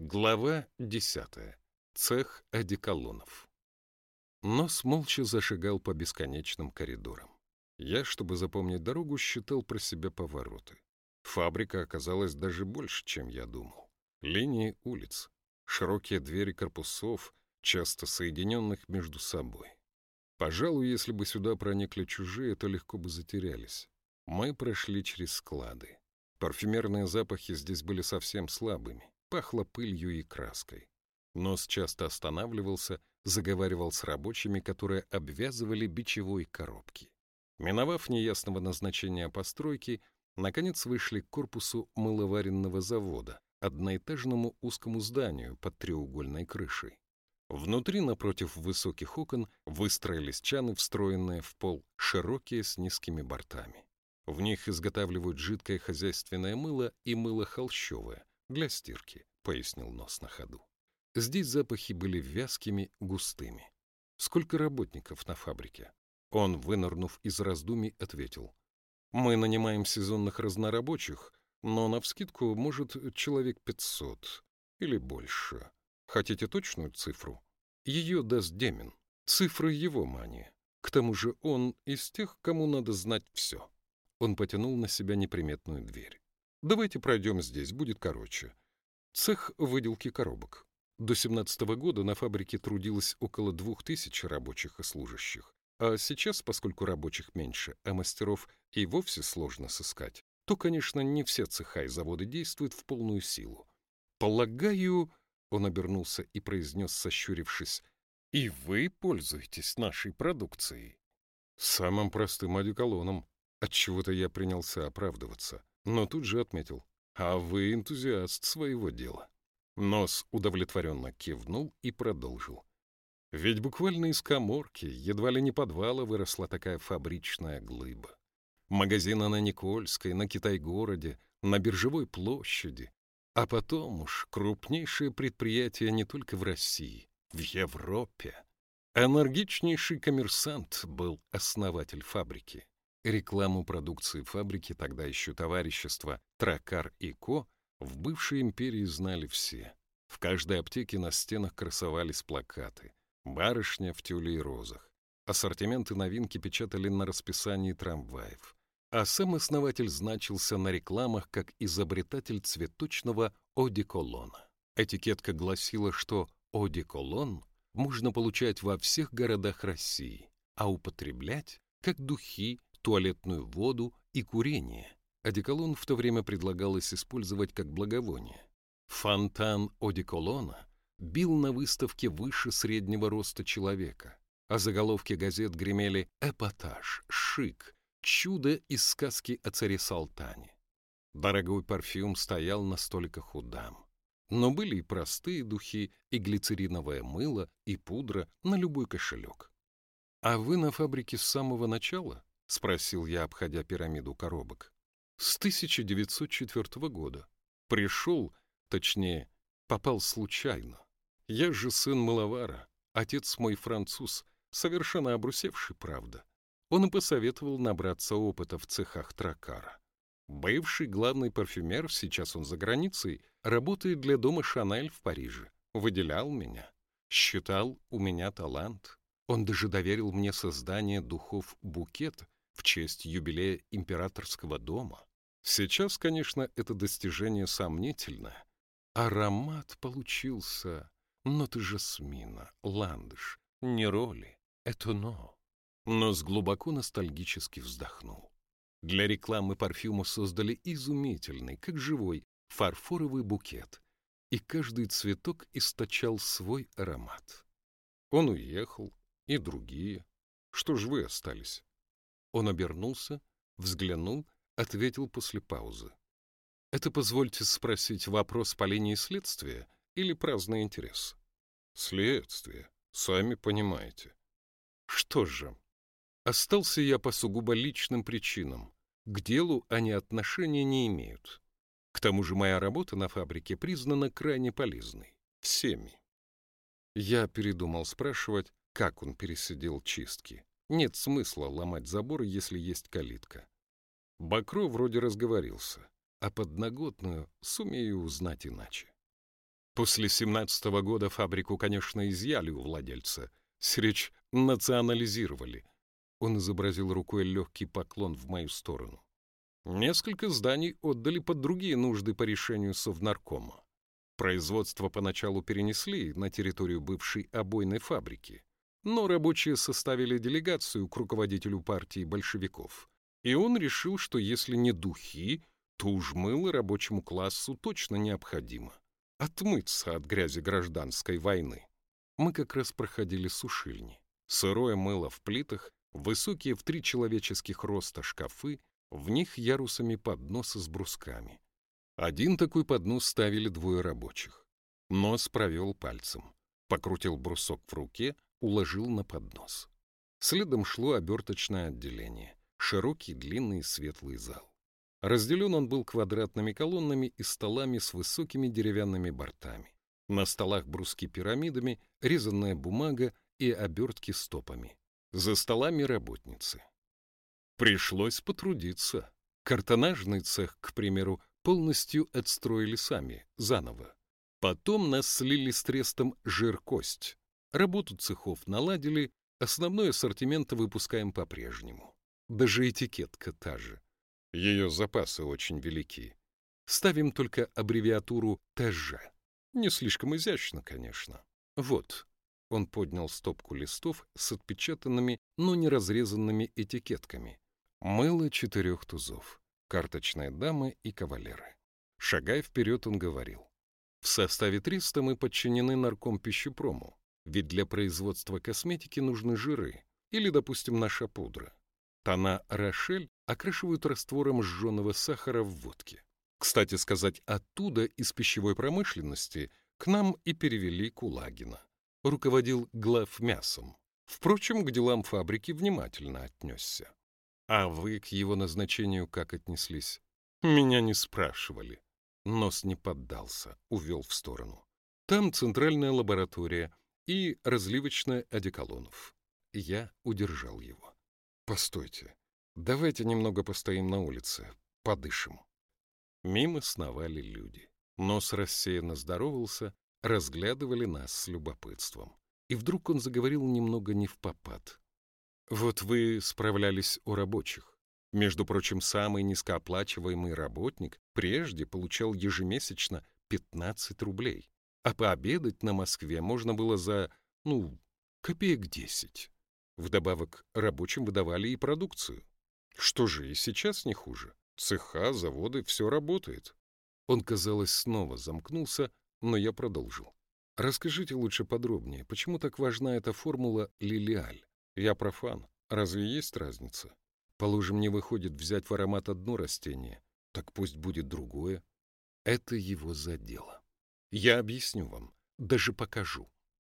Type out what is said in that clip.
Глава десятая. Цех одеколонов. Нос молча зашагал по бесконечным коридорам. Я, чтобы запомнить дорогу, считал про себя повороты. Фабрика оказалась даже больше, чем я думал. Линии улиц, широкие двери корпусов, часто соединенных между собой. Пожалуй, если бы сюда проникли чужие, то легко бы затерялись. Мы прошли через склады. Парфюмерные запахи здесь были совсем слабыми пахло пылью и краской. Нос часто останавливался, заговаривал с рабочими, которые обвязывали бичевой коробки. Миновав неясного назначения постройки, наконец вышли к корпусу мыловаренного завода, одноэтажному узкому зданию под треугольной крышей. Внутри, напротив высоких окон, выстроились чаны, встроенные в пол, широкие с низкими бортами. В них изготавливают жидкое хозяйственное мыло и мыло холщовое, для стирки», — пояснил нос на ходу. Здесь запахи были вязкими, густыми. «Сколько работников на фабрике?» Он, вынырнув из раздумий, ответил. «Мы нанимаем сезонных разнорабочих, но навскидку, может, человек пятьсот или больше. Хотите точную цифру? Ее даст Демин. Цифры его мания. К тому же он из тех, кому надо знать все». Он потянул на себя неприметную дверь. Давайте пройдем здесь, будет короче. Цех выделки коробок. До 17 -го года на фабрике трудилось около двух тысяч рабочих и служащих. А сейчас, поскольку рабочих меньше, а мастеров и вовсе сложно сыскать, то, конечно, не все цеха и заводы действуют в полную силу. Полагаю, он обернулся и произнес, сощурившись, и вы пользуетесь нашей продукцией. Самым простым одеколоном. Отчего-то я принялся оправдываться но тут же отметил. «А вы энтузиаст своего дела». Нос удовлетворенно кивнул и продолжил. Ведь буквально из коморки, едва ли не подвала, выросла такая фабричная глыба. Магазины на Никольской, на Китай-городе, на Биржевой площади. А потом уж крупнейшие предприятия не только в России, в Европе. Энергичнейший коммерсант был основатель фабрики. Рекламу продукции фабрики, тогда еще товарищества «Тракар и Ко» в бывшей империи знали все. В каждой аптеке на стенах красовались плакаты «Барышня в тюле и розах». Ассортименты новинки печатали на расписании трамваев. А сам основатель значился на рекламах как изобретатель цветочного одеколона. Этикетка гласила, что одеколон можно получать во всех городах России, а употреблять как духи туалетную воду и курение. Одеколон в то время предлагалось использовать как благовоние. Фонтан одеколона бил на выставке выше среднего роста человека, а заголовки газет гремели «Эпатаж», «Шик», «Чудо из сказки о царе Салтане». Дорогой парфюм стоял на столиках у дам. Но были и простые духи, и глицериновое мыло, и пудра на любой кошелек. «А вы на фабрике с самого начала?» — спросил я, обходя пирамиду коробок. «С 1904 года. Пришел, точнее, попал случайно. Я же сын маловара, отец мой француз, совершенно обрусевший, правда. Он и посоветовал набраться опыта в цехах Тракара. Бывший главный парфюмер, сейчас он за границей, работает для дома Шанель в Париже. Выделял меня. Считал, у меня талант. Он даже доверил мне создание духов «Букет», в честь юбилея императорского дома. Сейчас, конечно, это достижение сомнительное. Аромат получился ноты жасмина, ландыш, нероли, этоно. с глубоко ностальгически вздохнул. Для рекламы парфюма создали изумительный, как живой, фарфоровый букет, и каждый цветок источал свой аромат. Он уехал, и другие. Что ж вы остались? Он обернулся, взглянул, ответил после паузы. «Это, позвольте спросить, вопрос по линии следствия или праздный интерес?» «Следствие, сами понимаете». «Что же? Остался я по сугубо личным причинам. К делу они отношения не имеют. К тому же моя работа на фабрике признана крайне полезной. Всеми». Я передумал спрашивать, как он пересидел чистки. Нет смысла ломать забор, если есть калитка. Бакро вроде разговорился, а подноготную сумею узнать иначе. После семнадцатого года фабрику, конечно, изъяли у владельца. Сречь национализировали. Он изобразил рукой легкий поклон в мою сторону. Несколько зданий отдали под другие нужды по решению Совнаркома. Производство поначалу перенесли на территорию бывшей обойной фабрики, но рабочие составили делегацию к руководителю партии большевиков, и он решил, что если не духи, то уж мыло рабочему классу точно необходимо. Отмыться от грязи гражданской войны. Мы как раз проходили сушильни. Сырое мыло в плитах, высокие в три человеческих роста шкафы, в них ярусами подносы с брусками. Один такой поднос ставили двое рабочих. Нос провел пальцем, покрутил брусок в руке, уложил на поднос. Следом шло оберточное отделение, широкий, длинный, светлый зал. Разделен он был квадратными колоннами и столами с высокими деревянными бортами. На столах бруски пирамидами, резанная бумага и обертки стопами. За столами работницы. Пришлось потрудиться. Картонажный цех, к примеру, полностью отстроили сами, заново. Потом нас слили с трестом жир-кость. Работу цехов наладили, основной ассортимент выпускаем по-прежнему. Даже этикетка та же. Ее запасы очень велики. Ставим только аббревиатуру ТЖ. Не слишком изящно, конечно. Вот. Он поднял стопку листов с отпечатанными, но не разрезанными этикетками. Мыло четырех тузов карточная дама и кавалеры. Шагая вперед, он говорил. В составе 300 мы подчинены нарком пищепрому, ведь для производства косметики нужны жиры или, допустим, наша пудра. Тона «Рошель» окрашивают раствором сжженного сахара в водке. Кстати сказать, оттуда, из пищевой промышленности, к нам и перевели Кулагина. Руководил глав мясом. Впрочем, к делам фабрики внимательно отнесся. А вы к его назначению как отнеслись? Меня не спрашивали. Нос не поддался, увел в сторону. Там центральная лаборатория и разливочная одеколонов. Я удержал его. Постойте, давайте немного постоим на улице, подышим. Мимо сновали люди. Нос рассеянно здоровался, разглядывали нас с любопытством. И вдруг он заговорил немного не в попад. Вот вы справлялись у рабочих. Между прочим, самый низкооплачиваемый работник прежде получал ежемесячно 15 рублей, а пообедать на Москве можно было за, ну, копеек 10. Вдобавок, рабочим выдавали и продукцию. Что же, и сейчас не хуже. Цеха, заводы, все работает. Он, казалось, снова замкнулся, но я продолжил. Расскажите лучше подробнее, почему так важна эта формула «Лилиаль»? Я профан. Разве есть разница? Положим, не выходит взять в аромат одно растение, так пусть будет другое. Это его задело. Я объясню вам, даже покажу.